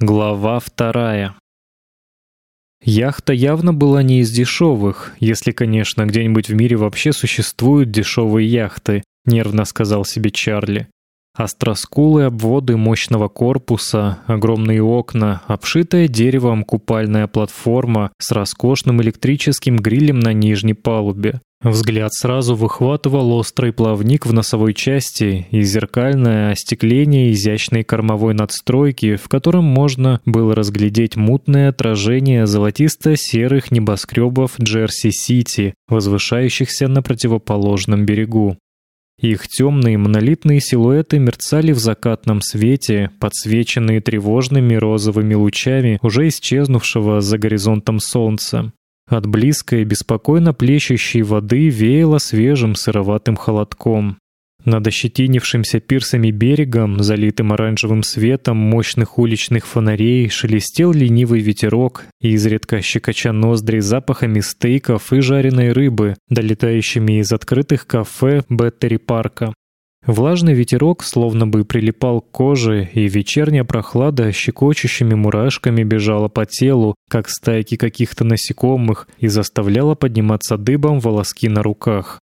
Глава вторая. Яхта явно была не из дешевых, если, конечно, где-нибудь в мире вообще существуют дешевые яхты, нервно сказал себе Чарли. Остроскулые обводы мощного корпуса, огромные окна, обшитая деревом купальная платформа с роскошным электрическим грилем на нижней палубе. Взгляд сразу выхватывал острый плавник в носовой части и зеркальное остекление изящной кормовой надстройки, в котором можно было разглядеть мутное отражение золотисто-серых небоскребов Джерси-Сити, возвышающихся на противоположном берегу. Их темные монолитные силуэты мерцали в закатном свете, подсвеченные тревожными розовыми лучами уже исчезнувшего за горизонтом солнца. От близкой, беспокойно плещущей воды веяло свежим сыроватым холодком. Над ощетинившимся пирсами берегом, залитым оранжевым светом мощных уличных фонарей, шелестел ленивый ветерок, изредка щекоча ноздри запахами стейков и жареной рыбы, долетающими из открытых кафе Беттери-парка. Влажный ветерок словно бы прилипал к коже, и вечерняя прохлада щекочущими мурашками бежала по телу, как стайки каких-то насекомых, и заставляла подниматься дыбом волоски на руках.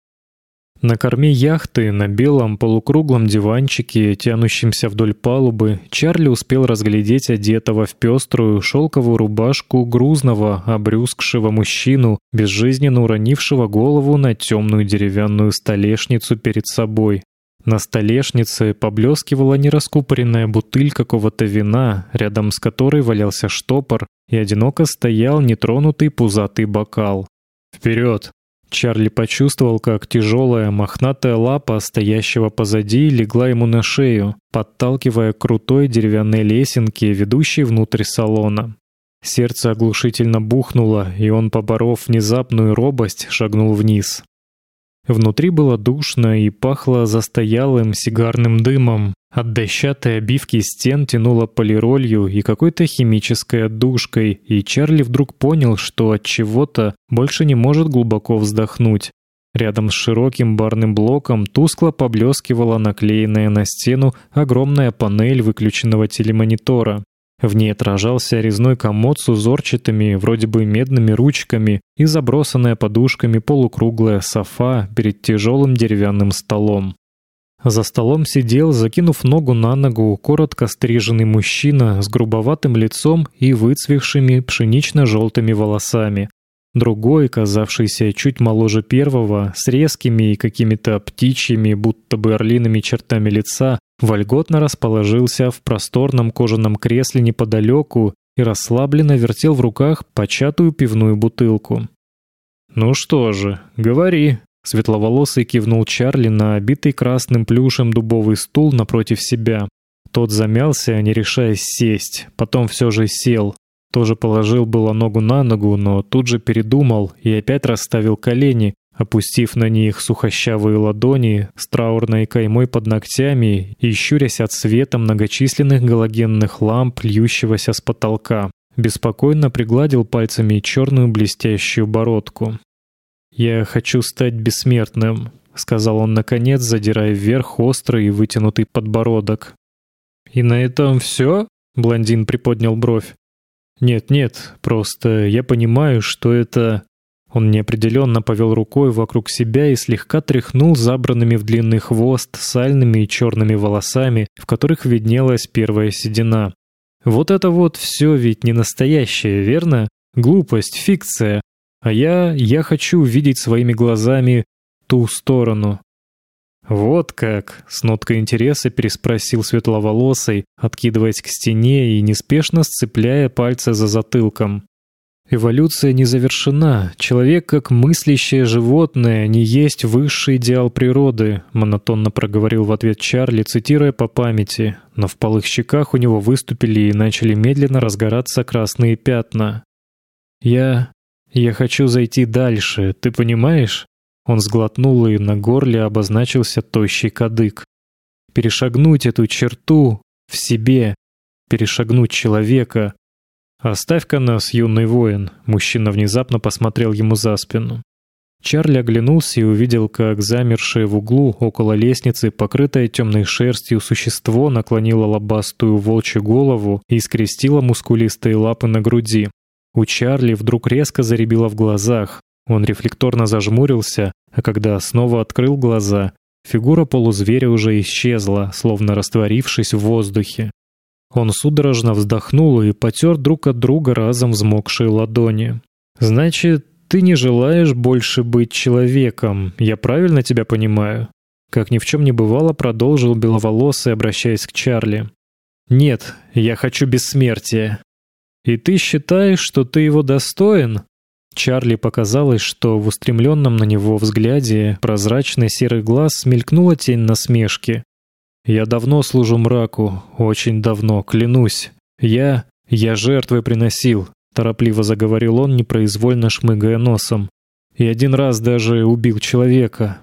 На корме яхты, на белом полукруглом диванчике, тянущемся вдоль палубы, Чарли успел разглядеть одетого в пеструю шелковую рубашку грузного, обрюзгшего мужчину, безжизненно уронившего голову на темную деревянную столешницу перед собой. На столешнице поблескивала нераскупоренная бутыль какого-то вина, рядом с которой валялся штопор, и одиноко стоял нетронутый пузатый бокал. «Вперед!» Чарли почувствовал, как тяжелая мохнатая лапа стоящего позади легла ему на шею, подталкивая к крутой деревянной лесенке, ведущей внутрь салона. Сердце оглушительно бухнуло, и он, поборов внезапную робость, шагнул вниз. Внутри было душно и пахло застоялым сигарным дымом. От дощатой обивки стен тянуло полиролью и какой-то химической отдушкой, и Чарли вдруг понял, что от чего-то больше не может глубоко вздохнуть. Рядом с широким барным блоком тускло поблескивала наклеенная на стену огромная панель выключенного телемонитора. В ней отражался резной комод с узорчатыми, вроде бы медными ручками и забросанная подушками полукруглая софа перед тяжелым деревянным столом. За столом сидел, закинув ногу на ногу, коротко стриженный мужчина с грубоватым лицом и выцвевшими пшенично-желтыми волосами. Другой, казавшийся чуть моложе первого, с резкими и какими-то птичьими, будто бы орлиными чертами лица, вольготно расположился в просторном кожаном кресле неподалеку и расслабленно вертел в руках початую пивную бутылку. «Ну что же, говори», — светловолосый кивнул Чарли на обитый красным плюшем дубовый стул напротив себя. Тот замялся, не решаясь сесть, потом все же сел. Тоже положил было ногу на ногу, но тут же передумал и опять расставил колени, опустив на них сухощавые ладони с траурной каймой под ногтями и щурясь от света многочисленных галогенных ламп, льющегося с потолка. Беспокойно пригладил пальцами черную блестящую бородку. «Я хочу стать бессмертным», — сказал он наконец, задирая вверх острый и вытянутый подбородок. «И на этом все?» — блондин приподнял бровь. «Нет-нет, просто я понимаю, что это...» Он неопределенно повел рукой вокруг себя и слегка тряхнул забранными в длинный хвост сальными и черными волосами, в которых виднелась первая седина. Вот это вот все ведь не настоящее, верно? Глупость, фикция. А я, я хочу увидеть своими глазами ту сторону. Вот как, с ноткой интереса переспросил светловолосый, откидываясь к стене и неспешно сцепляя пальцы за затылком. Эволюция не завершена. Человек, как мыслящее животное, не есть высший идеал природы, монотонно проговорил в ответ Чарли, цитируя по памяти. Но в полых щеках у него выступили и начали медленно разгораться красные пятна. Я я хочу зайти дальше, ты понимаешь? Он сглотнул и на горле обозначился тощий кадык. Перешагнуть эту черту в себе, перешагнуть человека, «Оставь-ка нас, юный воин», — мужчина внезапно посмотрел ему за спину. Чарли оглянулся и увидел, как замершее в углу около лестницы, покрытое темной шерстью существо наклонило лобастую волчью голову и скрестило мускулистые лапы на груди. У Чарли вдруг резко заребило в глазах. Он рефлекторно зажмурился, а когда снова открыл глаза, фигура полузверя уже исчезла, словно растворившись в воздухе. Он судорожно вздохнул и потер друг от друга разом взмокшие ладони. «Значит, ты не желаешь больше быть человеком, я правильно тебя понимаю?» Как ни в чем не бывало, продолжил беловолосый, обращаясь к Чарли. «Нет, я хочу бессмертия». «И ты считаешь, что ты его достоин?» Чарли показалось, что в устремленном на него взгляде прозрачный серый глаз мелькнула тень насмешки. «Я давно служу мраку, очень давно, клянусь. Я... я жертвы приносил, торопливо заговорил он, непроизвольно шмыгая носом. И один раз даже убил человека.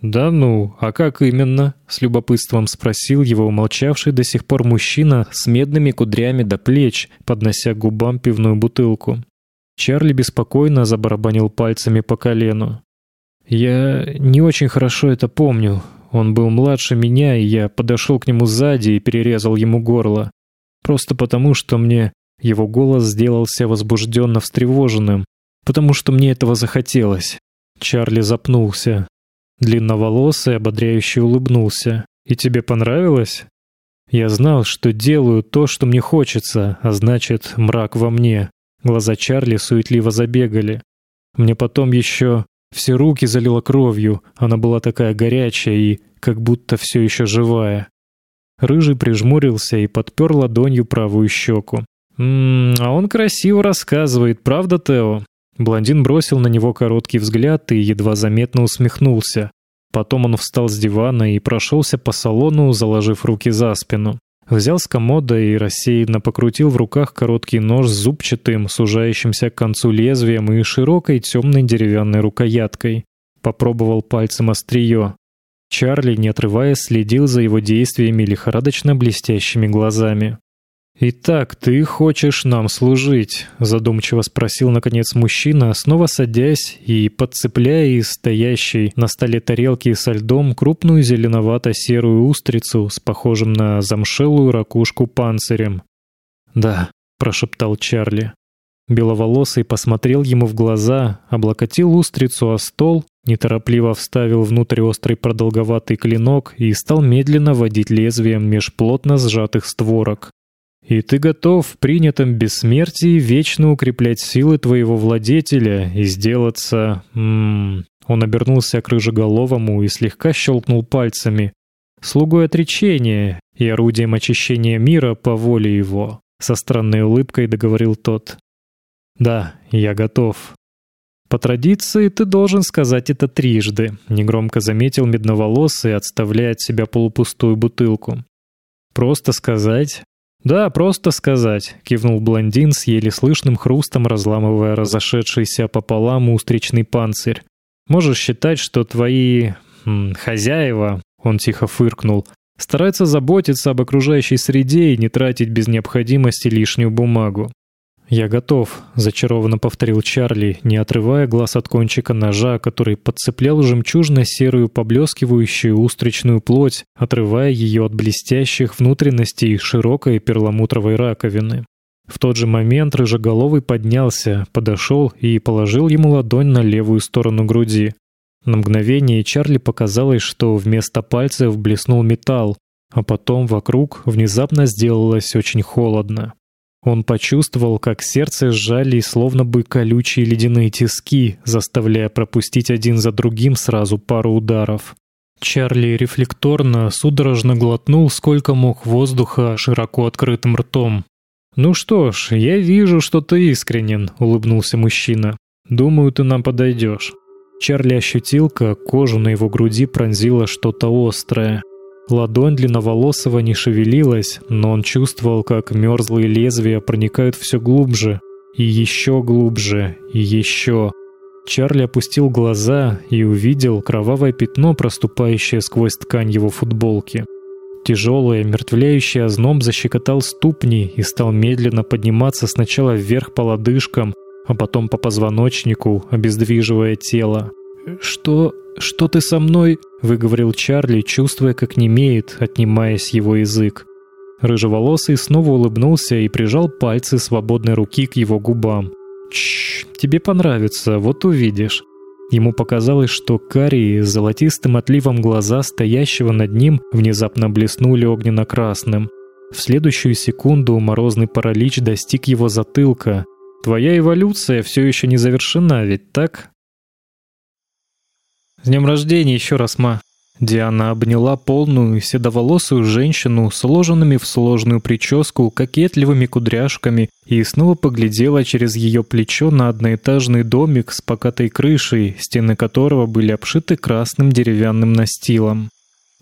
Да ну, а как именно? с любопытством спросил его умолчавший до сих пор мужчина с медными кудрями до плеч, поднося к губам пивную бутылку. Чарли беспокойно забарабанил пальцами по колену. Я не очень хорошо это помню. Он был младше меня, и я подошел к нему сзади и перерезал ему горло. Просто потому, что мне его голос сделался возбужденно встревоженным, потому что мне этого захотелось. Чарли запнулся. Длинноволосый ободряюще улыбнулся. «И тебе понравилось?» «Я знал, что делаю то, что мне хочется, а значит, мрак во мне». Глаза Чарли суетливо забегали. Мне потом еще все руки залило кровью, она была такая горячая и как будто все еще живая. Рыжий прижмурился и подпер ладонью правую щеку. «Ммм, а он красиво рассказывает, правда, Тео?» Блондин бросил на него короткий взгляд и едва заметно усмехнулся. Потом он встал с дивана и прошелся по салону, заложив руки за спину. Взял с комода и рассеянно покрутил в руках короткий нож с зубчатым, сужающимся к концу лезвием и широкой темной деревянной рукояткой. Попробовал пальцем острие. Чарли, не отрываясь, следил за его действиями лихорадочно блестящими глазами. «Итак, ты хочешь нам служить?» — задумчиво спросил, наконец, мужчина, снова садясь и подцепляя из стоящей на столе тарелки со льдом крупную зеленовато-серую устрицу с похожим на замшелую ракушку панцирем. «Да», — прошептал Чарли. Беловолосый посмотрел ему в глаза, облокотил устрицу о стол, неторопливо вставил внутрь острый продолговатый клинок и стал медленно водить лезвием меж плотно сжатых створок. И ты готов в принятом бессмертии вечно укреплять силы твоего владетеля и сделаться... М -м, он обернулся к рыжеголовому и слегка щелкнул пальцами. Слугой отречения и орудием очищения мира по воле его. Со странной улыбкой договорил тот. Да, я готов. По традиции ты должен сказать это трижды, негромко заметил медноволосый, отставляя от себя полупустую бутылку. Просто сказать, «Да, просто сказать», — кивнул блондин с еле слышным хрустом, разламывая разошедшийся пополам устричный панцирь. «Можешь считать, что твои... М, хозяева...» — он тихо фыркнул. «Стараются заботиться об окружающей среде и не тратить без необходимости лишнюю бумагу. «Я готов», — зачарованно повторил Чарли, не отрывая глаз от кончика ножа, который подцеплял жемчужно-серую поблескивающую устричную плоть, отрывая ее от блестящих внутренностей широкой перламутровой раковины. В тот же момент рыжеголовый поднялся, подошел и положил ему ладонь на левую сторону груди. На мгновение Чарли показалось, что вместо пальцев блеснул металл, а потом вокруг внезапно сделалось очень холодно. Он почувствовал, как сердце сжали словно бы колючие ледяные тиски, заставляя пропустить один за другим сразу пару ударов. Чарли рефлекторно, судорожно глотнул сколько мог воздуха широко открытым ртом. «Ну что ж, я вижу, что ты искренен», — улыбнулся мужчина. «Думаю, ты нам подойдешь». Чарли ощутил, как кожу на его груди пронзило что-то острое. Ладонь длинноволосого не шевелилась, но он чувствовал, как мерзлые лезвия проникают все глубже, и еще глубже, и еще. Чарли опустил глаза и увидел кровавое пятно, проступающее сквозь ткань его футболки. Тяжелый, мертвляющий озноб защекотал ступни и стал медленно подниматься сначала вверх по лодыжкам, а потом по позвоночнику, обездвиживая тело. Что... что ты со мной?» — выговорил Чарли, чувствуя, как немеет, отнимаясь его язык. Рыжеволосый снова улыбнулся и прижал пальцы свободной руки к его губам. «Чш, тебе понравится, вот увидишь». Ему показалось, что карие с золотистым отливом глаза стоящего над ним внезапно блеснули огненно-красным. В следующую секунду морозный паралич достиг его затылка. «Твоя эволюция все еще не завершена, ведь так?» «С днем рождения еще раз, ма!» Диана обняла полную седоволосую женщину с уложенными в сложную прическу кокетливыми кудряшками и снова поглядела через ее плечо на одноэтажный домик с покатой крышей, стены которого были обшиты красным деревянным настилом.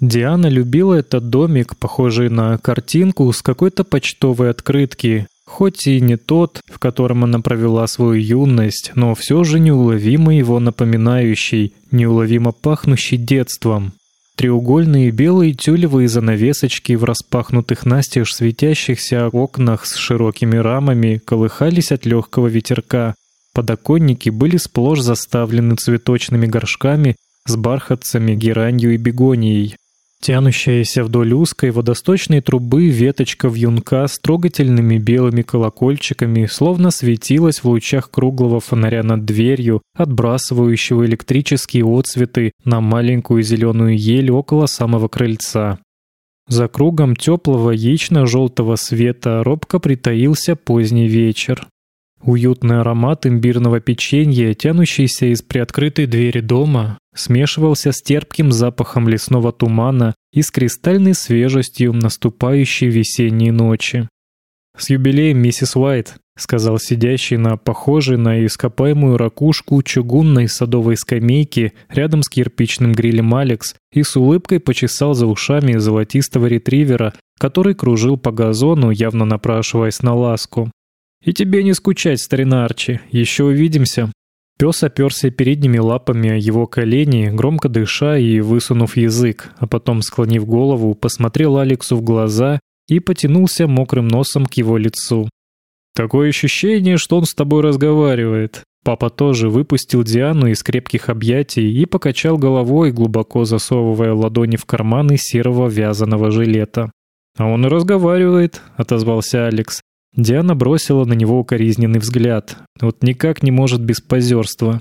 Диана любила этот домик, похожий на картинку с какой-то почтовой открытки, хоть и не тот, в котором она провела свою юность, но все же неуловимо его напоминающий, неуловимо пахнущий детством. Треугольные белые тюлевые занавесочки в распахнутых настежь светящихся окнах с широкими рамами колыхались от легкого ветерка. Подоконники были сплошь заставлены цветочными горшками с бархатцами, геранью и бегонией. Тянущаяся вдоль узкой водосточной трубы веточка вьюнка с трогательными белыми колокольчиками словно светилась в лучах круглого фонаря над дверью, отбрасывающего электрические отсветы на маленькую зеленую ель около самого крыльца. За кругом теплого яично-желтого света робко притаился поздний вечер. Уютный аромат имбирного печенья, тянущийся из приоткрытой двери дома, смешивался с терпким запахом лесного тумана и с кристальной свежестью наступающей весенней ночи. «С юбилеем, миссис Уайт», — сказал сидящий на похожей на ископаемую ракушку чугунной садовой скамейке рядом с кирпичным грилем Алекс и с улыбкой почесал за ушами золотистого ретривера, который кружил по газону, явно напрашиваясь на ласку. «И тебе не скучать, старина Арчи, еще увидимся». Пес оперся передними лапами о его колени, громко дыша и высунув язык, а потом, склонив голову, посмотрел Алексу в глаза и потянулся мокрым носом к его лицу. «Такое ощущение, что он с тобой разговаривает». Папа тоже выпустил Диану из крепких объятий и покачал головой, глубоко засовывая ладони в карманы серого вязаного жилета. «А он и разговаривает», — отозвался Алекс. Диана бросила на него укоризненный взгляд. Вот никак не может без позерства.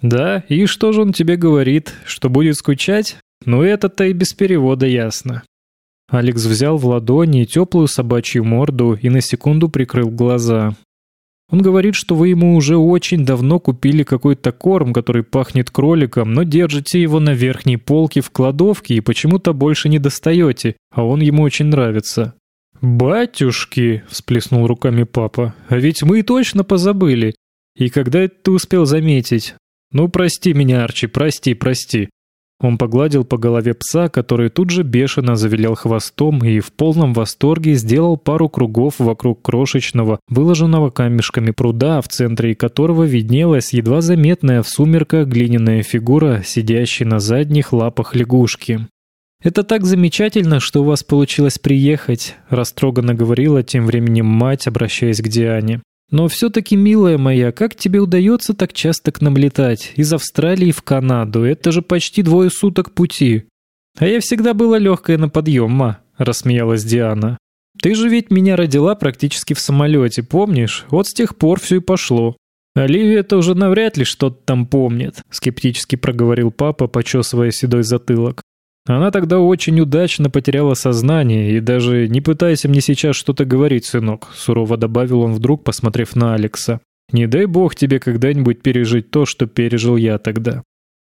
«Да, и что же он тебе говорит? Что будет скучать? Ну это-то и без перевода ясно». Алекс взял в ладони теплую собачью морду и на секунду прикрыл глаза. Он говорит, что вы ему уже очень давно купили какой-то корм, который пахнет кроликом, но держите его на верхней полке в кладовке и почему-то больше не достаете, а он ему очень нравится. «Батюшки!» — всплеснул руками папа. «А ведь мы точно позабыли. И когда это ты успел заметить? Ну, прости меня, Арчи, прости, прости». Он погладил по голове пса, который тут же бешено завилял хвостом и в полном восторге сделал пару кругов вокруг крошечного, выложенного камешками пруда, в центре которого виднелась едва заметная в сумерках глиняная фигура, сидящей на задних лапах лягушки. «Это так замечательно, что у вас получилось приехать», — растроганно говорила тем временем мать, обращаясь к Диане. «Но все-таки, милая моя, как тебе удается так часто к нам летать? Из Австралии в Канаду. Это же почти двое суток пути». «А я всегда была легкая на подъем, ма», — рассмеялась Диана. «Ты же ведь меня родила практически в самолете, помнишь? Вот с тех пор все и пошло». «Оливия-то уже навряд ли что-то там помнит», — скептически проговорил папа, почесывая седой затылок. Она тогда очень удачно потеряла сознание, и даже не пытайся мне сейчас что-то говорить, сынок, сурово добавил он вдруг, посмотрев на Алекса. Не дай бог тебе когда-нибудь пережить то, что пережил я тогда.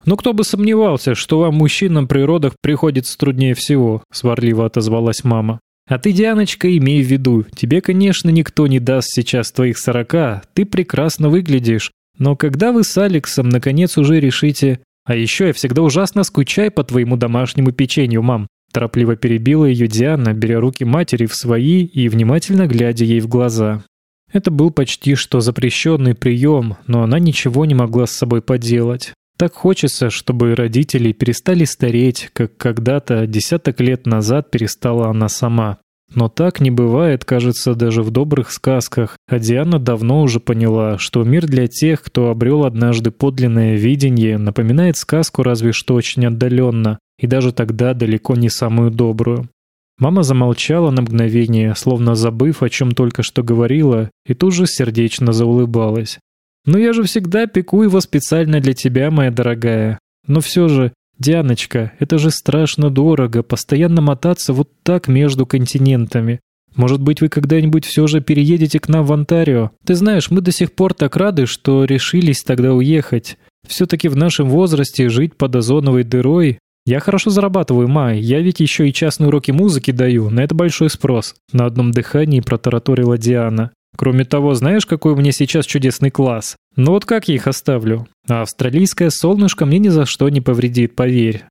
«Ну кто бы сомневался, что вам, мужчинам, при родах приходится труднее всего», — сварливо отозвалась мама. «А ты, Дианочка, имей в виду, тебе, конечно, никто не даст сейчас твоих сорока, ты прекрасно выглядишь, но когда вы с Алексом наконец уже решите, а еще я всегда ужасно скучаю по твоему домашнему печенью, мам. Торопливо перебила ее Диана, беря руки матери в свои и внимательно глядя ей в глаза. Это был почти что запрещенный прием, но она ничего не могла с собой поделать. Так хочется, чтобы родители перестали стареть, как когда-то десяток лет назад перестала она сама. Но так не бывает, кажется, даже в добрых сказках, а Диана давно уже поняла, что мир для тех, кто обрел однажды подлинное видение, напоминает сказку разве что очень отдаленно, и даже тогда далеко не самую добрую. Мама замолчала на мгновение, словно забыв, о чем только что говорила, и тут же сердечно заулыбалась. «Но я же всегда пеку его специально для тебя, моя дорогая. Но все же, Дианочка, это же страшно дорого, постоянно мотаться вот так между континентами. Может быть, вы когда-нибудь все же переедете к нам в Онтарио? Ты знаешь, мы до сих пор так рады, что решились тогда уехать. Все-таки в нашем возрасте жить под озоновой дырой... Я хорошо зарабатываю, Май, я ведь еще и частные уроки музыки даю, на это большой спрос. На одном дыхании протараторила Диана. Кроме того, знаешь, какой у меня сейчас чудесный класс? Ну вот как я их оставлю? А австралийское солнышко мне ни за что не повредит, поверь.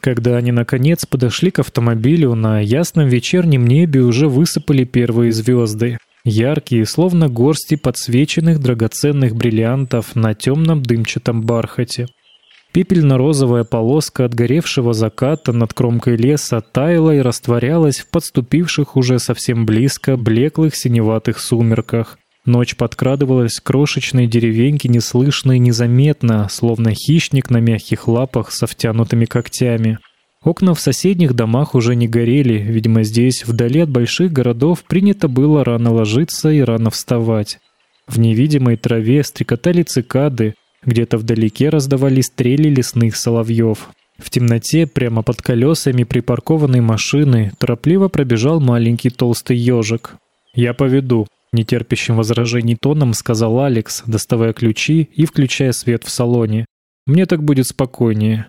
Когда они наконец подошли к автомобилю, на ясном вечернем небе уже высыпали первые звезды. Яркие, словно горсти подсвеченных драгоценных бриллиантов на темном дымчатом бархате. Пепельно-розовая полоска отгоревшего заката над кромкой леса таяла и растворялась в подступивших уже совсем близко блеклых синеватых сумерках. Ночь подкрадывалась к крошечной деревеньке неслышно и незаметно, словно хищник на мягких лапах со втянутыми когтями. Окна в соседних домах уже не горели, видимо, здесь, вдали от больших городов, принято было рано ложиться и рано вставать. В невидимой траве стрекотали цикады, где-то вдалеке раздавались трели лесных соловьев. В темноте, прямо под колесами припаркованной машины, торопливо пробежал маленький толстый ежик. «Я поведу», — нетерпящим возражений тоном сказал Алекс, доставая ключи и включая свет в салоне. «Мне так будет спокойнее».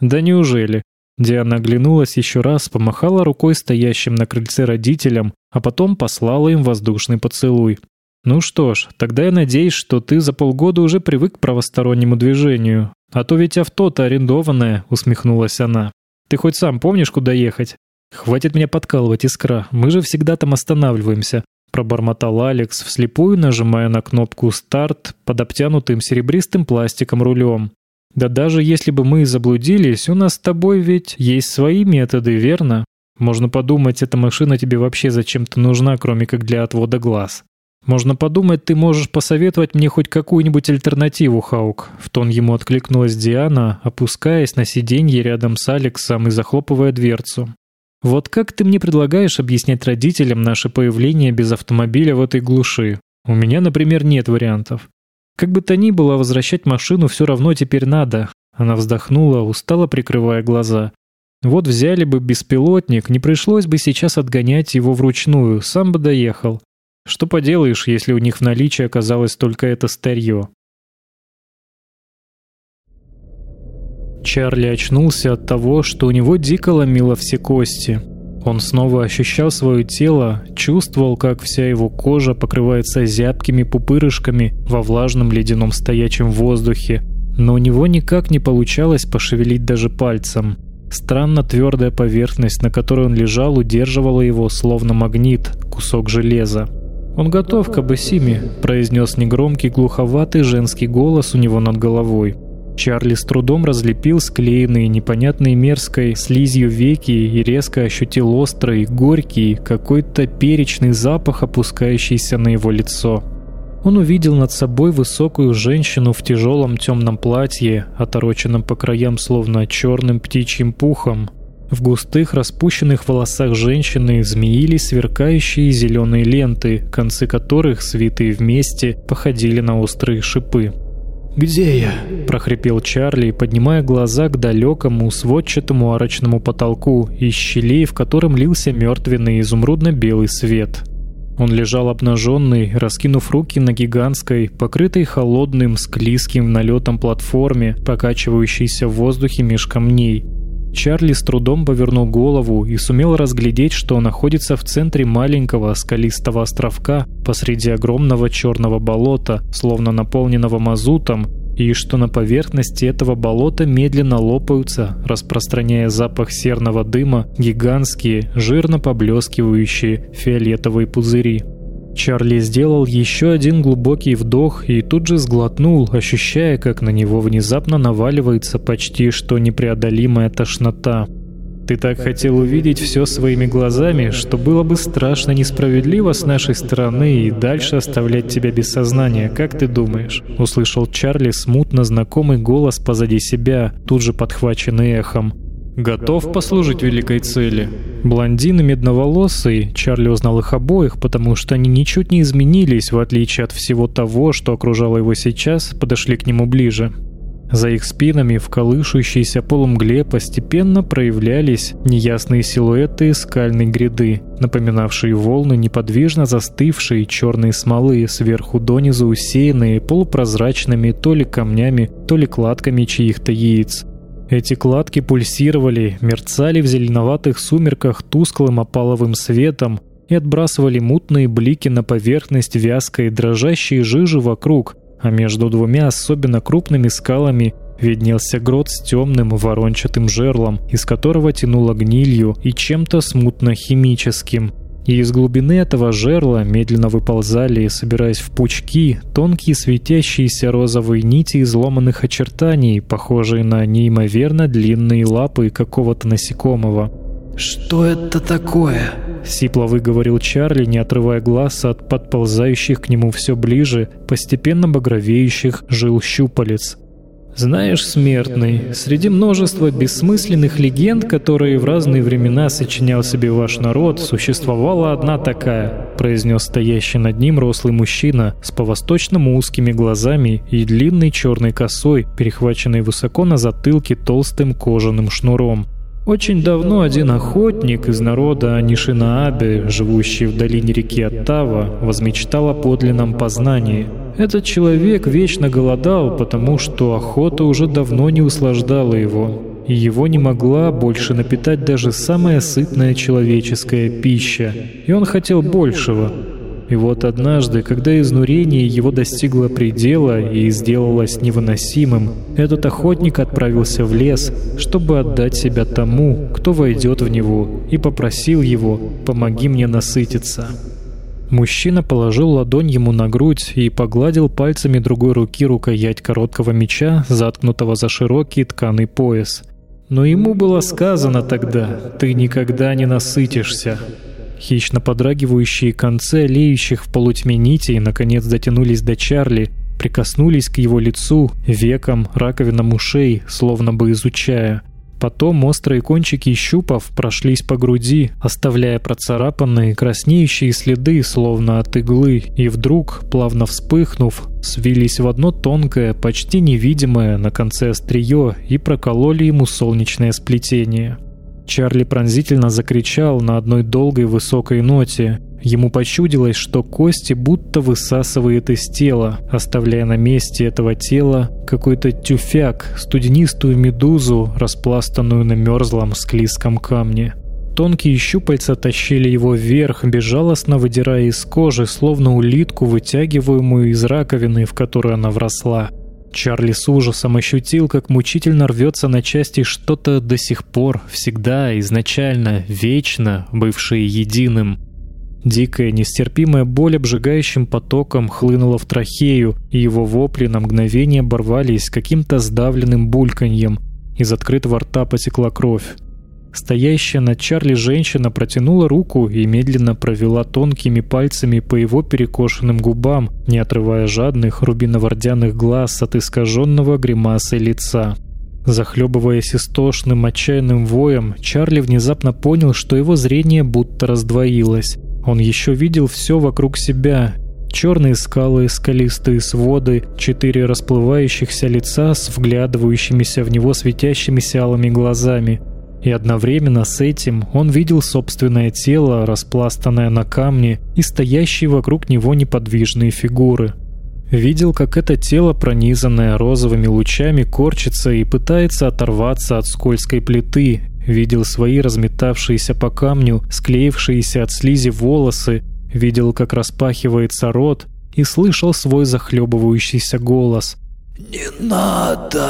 «Да неужели?» Диана оглянулась еще раз, помахала рукой стоящим на крыльце родителям, а потом послала им воздушный поцелуй. «Ну что ж, тогда я надеюсь, что ты за полгода уже привык к правостороннему движению. А то ведь авто-то арендованное», — усмехнулась она. «Ты хоть сам помнишь, куда ехать?» «Хватит меня подкалывать, Искра, мы же всегда там останавливаемся», — пробормотал Алекс, вслепую нажимая на кнопку «Старт» под обтянутым серебристым пластиком рулем. «Да даже если бы мы и заблудились, у нас с тобой ведь есть свои методы, верно? Можно подумать, эта машина тебе вообще зачем-то нужна, кроме как для отвода глаз». «Можно подумать, ты можешь посоветовать мне хоть какую-нибудь альтернативу, Хаук», — в тон ему откликнулась Диана, опускаясь на сиденье рядом с Алексом и захлопывая дверцу. «Вот как ты мне предлагаешь объяснять родителям наше появление без автомобиля в этой глуши? У меня, например, нет вариантов. Как бы то ни было, возвращать машину все равно теперь надо». Она вздохнула, устало прикрывая глаза. «Вот взяли бы беспилотник, не пришлось бы сейчас отгонять его вручную, сам бы доехал. Что поделаешь, если у них в наличии оказалось только это старье? Чарли очнулся от того, что у него дико ломило все кости. Он снова ощущал свое тело, чувствовал, как вся его кожа покрывается зябкими пупырышками во влажном ледяном стоячем воздухе, но у него никак не получалось пошевелить даже пальцем. Странно твердая поверхность, на которой он лежал, удерживала его словно магнит, кусок железа. «Он готов к Абасиме», — произнес негромкий глуховатый женский голос у него над головой. Чарли с трудом разлепил склеенные непонятной мерзкой слизью веки и резко ощутил острый, горький, какой-то перечный запах, опускающийся на его лицо. Он увидел над собой высокую женщину в тяжелом темном платье, отороченном по краям словно черным птичьим пухом. В густых распущенных волосах женщины змеились сверкающие зеленые ленты, концы которых, свитые вместе, походили на острые шипы. «Где я?» – прохрипел Чарли, поднимая глаза к далекому сводчатому арочному потолку, из щелей, в котором лился мертвенный изумрудно-белый свет. Он лежал обнаженный, раскинув руки на гигантской, покрытой холодным, склизким налетом платформе, покачивающейся в воздухе меж камней – Чарли с трудом повернул голову и сумел разглядеть, что находится в центре маленького скалистого островка посреди огромного черного болота, словно наполненного мазутом, и что на поверхности этого болота медленно лопаются, распространяя запах серного дыма, гигантские, жирно поблескивающие фиолетовые пузыри. Чарли сделал еще один глубокий вдох и тут же сглотнул, ощущая, как на него внезапно наваливается почти что непреодолимая тошнота. Ты так хотел увидеть все своими глазами, что было бы страшно несправедливо с нашей стороны и дальше оставлять тебя без сознания, как ты думаешь?» Услышал Чарли смутно знакомый голос позади себя, тут же подхваченный эхом. «Готов послужить великой цели?» Блондин и медноволосый, Чарли узнал их обоих, потому что они ничуть не изменились, в отличие от всего того, что окружало его сейчас, подошли к нему ближе. За их спинами в колышущейся полумгле постепенно проявлялись неясные силуэты скальной гряды, напоминавшие волны неподвижно застывшей черной смолы, сверху донизу усеянные полупрозрачными то ли камнями, то ли кладками чьих-то яиц. Эти кладки пульсировали, мерцали в зеленоватых сумерках тусклым опаловым светом и отбрасывали мутные блики на поверхность вязкой дрожащей жижи вокруг, а между двумя особенно крупными скалами виднелся грот с темным ворончатым жерлом, из которого тянуло гнилью и чем-то смутно химическим и из глубины этого жерла медленно выползали, собираясь в пучки, тонкие светящиеся розовые нити изломанных очертаний, похожие на неимоверно длинные лапы какого-то насекомого. «Что это такое?» — сипло выговорил Чарли, не отрывая глаз от подползающих к нему все ближе, постепенно багровеющих жил щупалец. Знаешь, смертный, среди множества бессмысленных легенд, которые в разные времена сочинял себе ваш народ, существовала одна такая, произнес стоящий над ним рослый мужчина с по-восточному узкими глазами и длинной черной косой, перехваченной высоко на затылке толстым кожаным шнуром. Очень давно один охотник из народа Анишинааbe, живущий в долине реки Оттава, возмечтал о подлинном познании. Этот человек вечно голодал, потому что охота уже давно не услаждала его, и его не могла больше напитать даже самая сытная человеческая пища, и он хотел большего. И вот однажды, когда изнурение его достигло предела и сделалось невыносимым, этот охотник отправился в лес, чтобы отдать себя тому, кто войдет в него, и попросил его «помоги мне насытиться». Мужчина положил ладонь ему на грудь и погладил пальцами другой руки рукоять короткого меча, заткнутого за широкий тканый пояс. Но ему было сказано тогда «ты никогда не насытишься». Хищно подрагивающие концы олеющих в полутьме нитей наконец дотянулись до Чарли, прикоснулись к его лицу, векам, раковинам ушей, словно бы изучая. Потом острые кончики щупов прошлись по груди, оставляя процарапанные краснеющие следы, словно от иглы, и вдруг, плавно вспыхнув, свились в одно тонкое, почти невидимое на конце острие и прокололи ему солнечное сплетение. Чарли пронзительно закричал на одной долгой высокой ноте. Ему почудилось, что кости будто высасывает из тела, оставляя на месте этого тела какой-то тюфяк, студенистую медузу, распластанную на мерзлом склизком камне. Тонкие щупальца тащили его вверх, безжалостно выдирая из кожи, словно улитку, вытягиваемую из раковины, в которую она вросла. Чарли с ужасом ощутил, как мучительно рвется на части что-то до сих пор, всегда, изначально, вечно бывшее единым. Дикая, нестерпимая боль обжигающим потоком хлынула в трахею, и его вопли на мгновение оборвались каким-то сдавленным бульканьем. Из открытого рта потекла кровь. Стоящая над Чарли женщина протянула руку и медленно провела тонкими пальцами по его перекошенным губам, не отрывая жадных рубиново-рдяных глаз от искаженного гримасой лица. Захлебываясь истошным отчаянным воем, Чарли внезапно понял, что его зрение будто раздвоилось. Он еще видел все вокруг себя. Черные скалы, скалистые своды, четыре расплывающихся лица с вглядывающимися в него светящимися алыми глазами — и одновременно с этим он видел собственное тело, распластанное на камне, и стоящие вокруг него неподвижные фигуры. Видел, как это тело, пронизанное розовыми лучами, корчится и пытается оторваться от скользкой плиты. Видел свои разметавшиеся по камню, склеившиеся от слизи волосы. Видел, как распахивается рот, и слышал свой захлебывающийся голос. «Не надо!»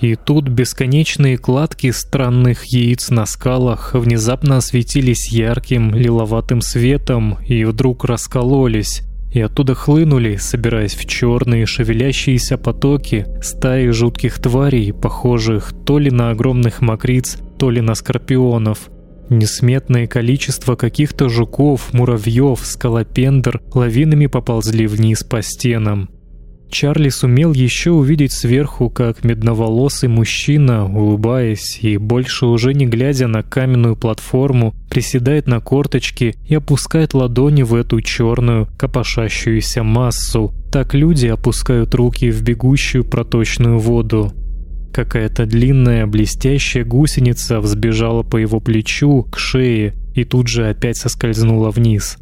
И тут бесконечные кладки странных яиц на скалах внезапно осветились ярким лиловатым светом и вдруг раскололись, и оттуда хлынули, собираясь в черные шевелящиеся потоки, стаи жутких тварей, похожих то ли на огромных мокриц, то ли на скорпионов. Несметное количество каких-то жуков, муравьев, скалопендр лавинами поползли вниз по стенам. Чарли сумел еще увидеть сверху, как медноволосый мужчина, улыбаясь и больше уже не глядя на каменную платформу, приседает на корточки и опускает ладони в эту черную, копошащуюся массу. Так люди опускают руки в бегущую проточную воду. Какая-то длинная блестящая гусеница взбежала по его плечу к шее и тут же опять соскользнула вниз.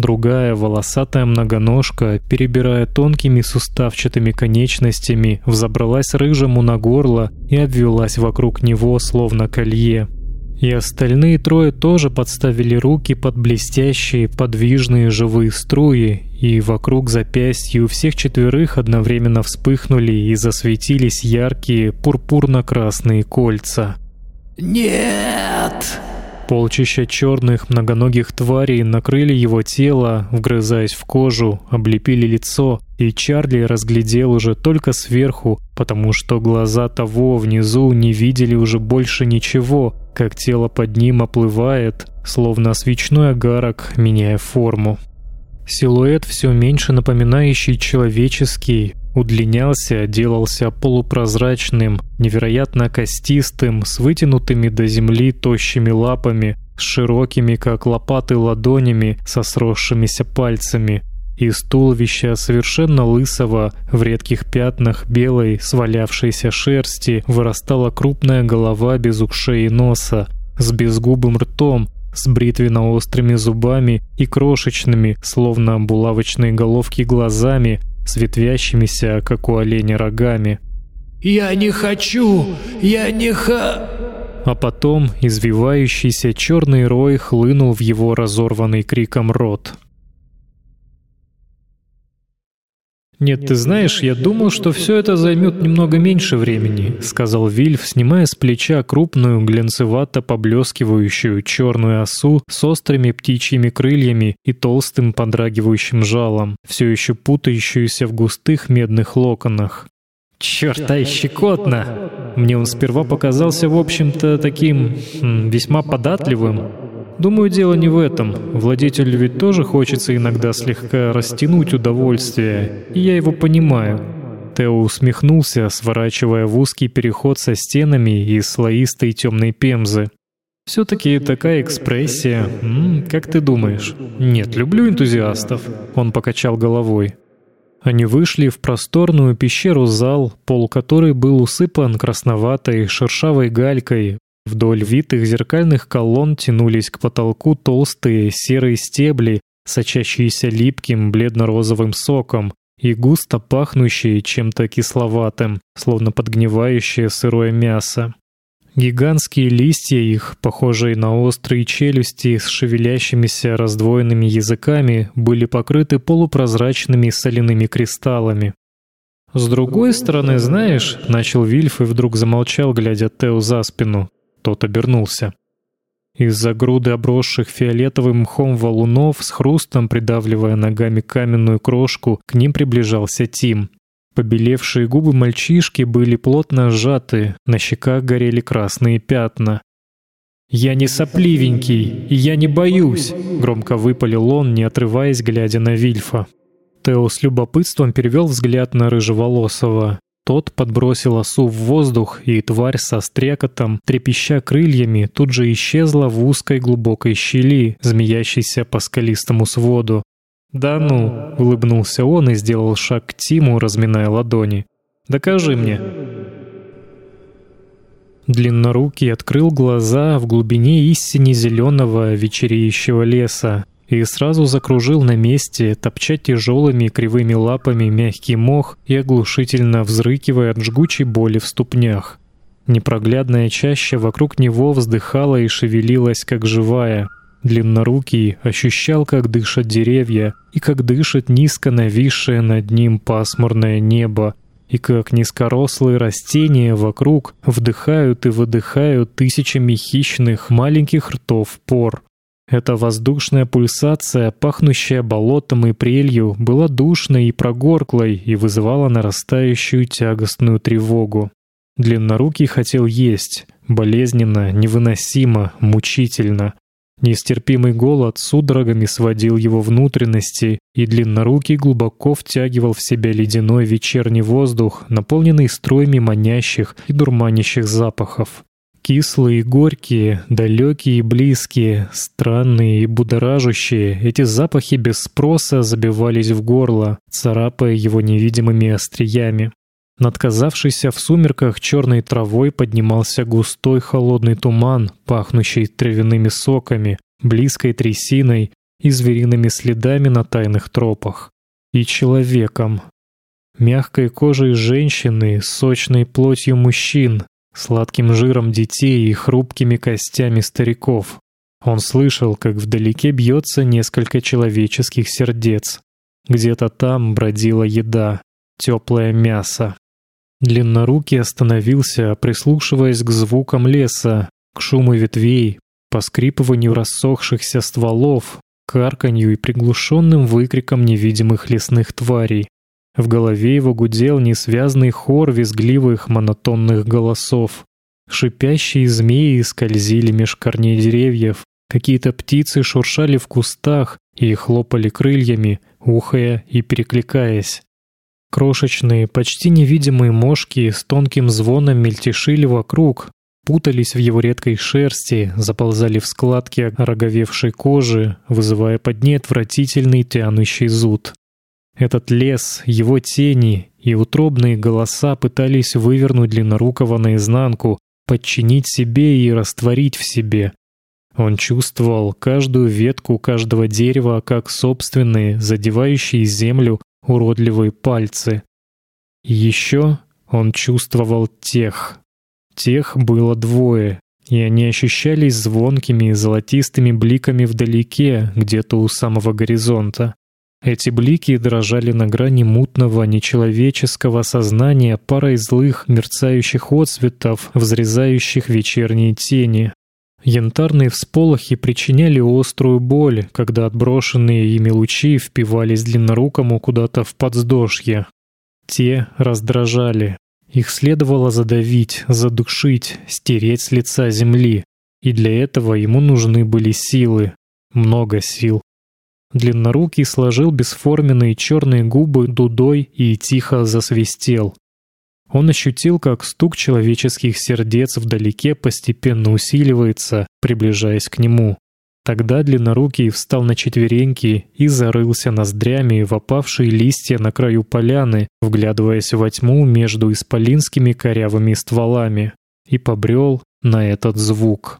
Другая волосатая многоножка, перебирая тонкими суставчатыми конечностями, взобралась рыжему на горло и обвелась вокруг него словно колье. И остальные трое тоже подставили руки под блестящие, подвижные живые струи, и вокруг запястья у всех четверых одновременно вспыхнули и засветились яркие пурпурно-красные кольца. «Нет!» Полчища черных многоногих тварей накрыли его тело, вгрызаясь в кожу, облепили лицо, и Чарли разглядел уже только сверху, потому что глаза того внизу не видели уже больше ничего, как тело под ним оплывает, словно свечной огарок, меняя форму. Силуэт все меньше напоминающий человеческий, удлинялся, делался полупрозрачным, невероятно костистым, с вытянутыми до земли тощими лапами, с широкими, как лопаты, ладонями, со сросшимися пальцами. Из туловища совершенно лысого, в редких пятнах белой, свалявшейся шерсти, вырастала крупная голова без ушей и носа, с безгубым ртом, с бритвенно-острыми зубами и крошечными, словно булавочные головки глазами, с ветвящимися, как у оленя, рогами. «Я не хочу! Я не ха...» А потом извивающийся черный рой хлынул в его разорванный криком рот. «Нет, ты знаешь, я думал, что все это займет немного меньше времени», — сказал Вильф, снимая с плеча крупную, глянцевато поблескивающую черную осу с острыми птичьими крыльями и толстым подрагивающим жалом, все еще путающуюся в густых медных локонах. Черт, ай, щекотно! Мне он сперва показался, в общем-то, таким весьма податливым, Думаю, дело не в этом. Владетелю ведь тоже хочется иногда слегка растянуть удовольствие, и я его понимаю. Тео усмехнулся, сворачивая в узкий переход со стенами из слоистой темной пемзы. Все-таки такая экспрессия. М -м, как ты думаешь? Нет, люблю энтузиастов. Он покачал головой. Они вышли в просторную пещеру-зал, пол которой был усыпан красноватой шершавой галькой, Вдоль витых зеркальных колонн тянулись к потолку толстые серые стебли, сочащиеся липким бледно-розовым соком и густо пахнущие чем-то кисловатым, словно подгнивающее сырое мясо. Гигантские листья их, похожие на острые челюсти с шевелящимися раздвоенными языками, были покрыты полупрозрачными соляными кристаллами. С другой стороны, знаешь, начал Вильф и вдруг замолчал, глядя Тео за спину. Тот обернулся. Из-за груды обросших фиолетовым мхом валунов, с хрустом придавливая ногами каменную крошку, к ним приближался Тим. Побелевшие губы мальчишки были плотно сжаты, на щеках горели красные пятна. «Я не сопливенький, и я не боюсь!» — громко выпалил он, не отрываясь, глядя на Вильфа. Тео с любопытством перевел взгляд на рыжеволосого. Тот подбросил осу в воздух, и тварь со стрекотом, трепеща крыльями, тут же исчезла в узкой глубокой щели, змеящейся по скалистому своду. «Да ну!» — улыбнулся он и сделал шаг к Тиму, разминая ладони. «Докажи мне!» Длиннорукий открыл глаза в глубине истине зеленого вечереющего леса и сразу закружил на месте, топча тяжелыми кривыми лапами мягкий мох и оглушительно взрыкивая от жгучей боли в ступнях. Непроглядная чаща вокруг него вздыхала и шевелилась, как живая. Длиннорукий ощущал, как дышат деревья, и как дышит низко нависшее над ним пасмурное небо, и как низкорослые растения вокруг вдыхают и выдыхают тысячами хищных маленьких ртов пор. Эта воздушная пульсация, пахнущая болотом и прелью, была душной и прогорклой и вызывала нарастающую тягостную тревогу. Длиннорукий хотел есть, болезненно, невыносимо, мучительно. Нестерпимый голод судорогами сводил его внутренности, и длиннорукий глубоко втягивал в себя ледяной вечерний воздух, наполненный струями манящих и дурманящих запахов. Кислые и горькие, далекие и близкие, странные и будоражащие, эти запахи без спроса забивались в горло, царапая его невидимыми остриями. Над казавшейся в сумерках черной травой поднимался густой холодный туман, пахнущий травяными соками, близкой трясиной и звериными следами на тайных тропах. И человеком. Мягкой кожей женщины, сочной плотью мужчин, сладким жиром детей и хрупкими костями стариков. Он слышал, как вдалеке бьется несколько человеческих сердец. Где-то там бродила еда, теплое мясо. Длиннорукий остановился, прислушиваясь к звукам леса, к шуму ветвей, поскрипыванию рассохшихся стволов, карканью и приглушенным выкрикам невидимых лесных тварей. В голове его гудел несвязный хор визгливых монотонных голосов. Шипящие змеи скользили меж корней деревьев, какие-то птицы шуршали в кустах и хлопали крыльями, ухая и перекликаясь. Крошечные, почти невидимые мошки с тонким звоном мельтешили вокруг, путались в его редкой шерсти, заползали в складки ороговевшей кожи, вызывая под ней отвратительный тянущий зуд. Этот лес, его тени и утробные голоса пытались вывернуть длиннорукого наизнанку, подчинить себе и растворить в себе. Он чувствовал каждую ветку каждого дерева как собственные, задевающие землю уродливые пальцы. И еще он чувствовал тех. Тех было двое, и они ощущались звонкими золотистыми бликами вдалеке, где-то у самого горизонта. Эти блики дрожали на грани мутного нечеловеческого сознания парой злых мерцающих отсветов, взрезающих вечерние тени. Янтарные всполохи причиняли острую боль, когда отброшенные ими лучи впивались длиннорукому куда-то в подздошье. Те раздражали. Их следовало задавить, задушить, стереть с лица земли. И для этого ему нужны были силы. Много сил. Длиннорукий сложил бесформенные черные губы дудой и тихо засвистел. Он ощутил, как стук человеческих сердец вдалеке постепенно усиливается, приближаясь к нему. Тогда длиннорукий встал на четвереньки и зарылся ноздрями в опавшие листья на краю поляны, вглядываясь во тьму между исполинскими корявыми стволами, и побрел на этот звук.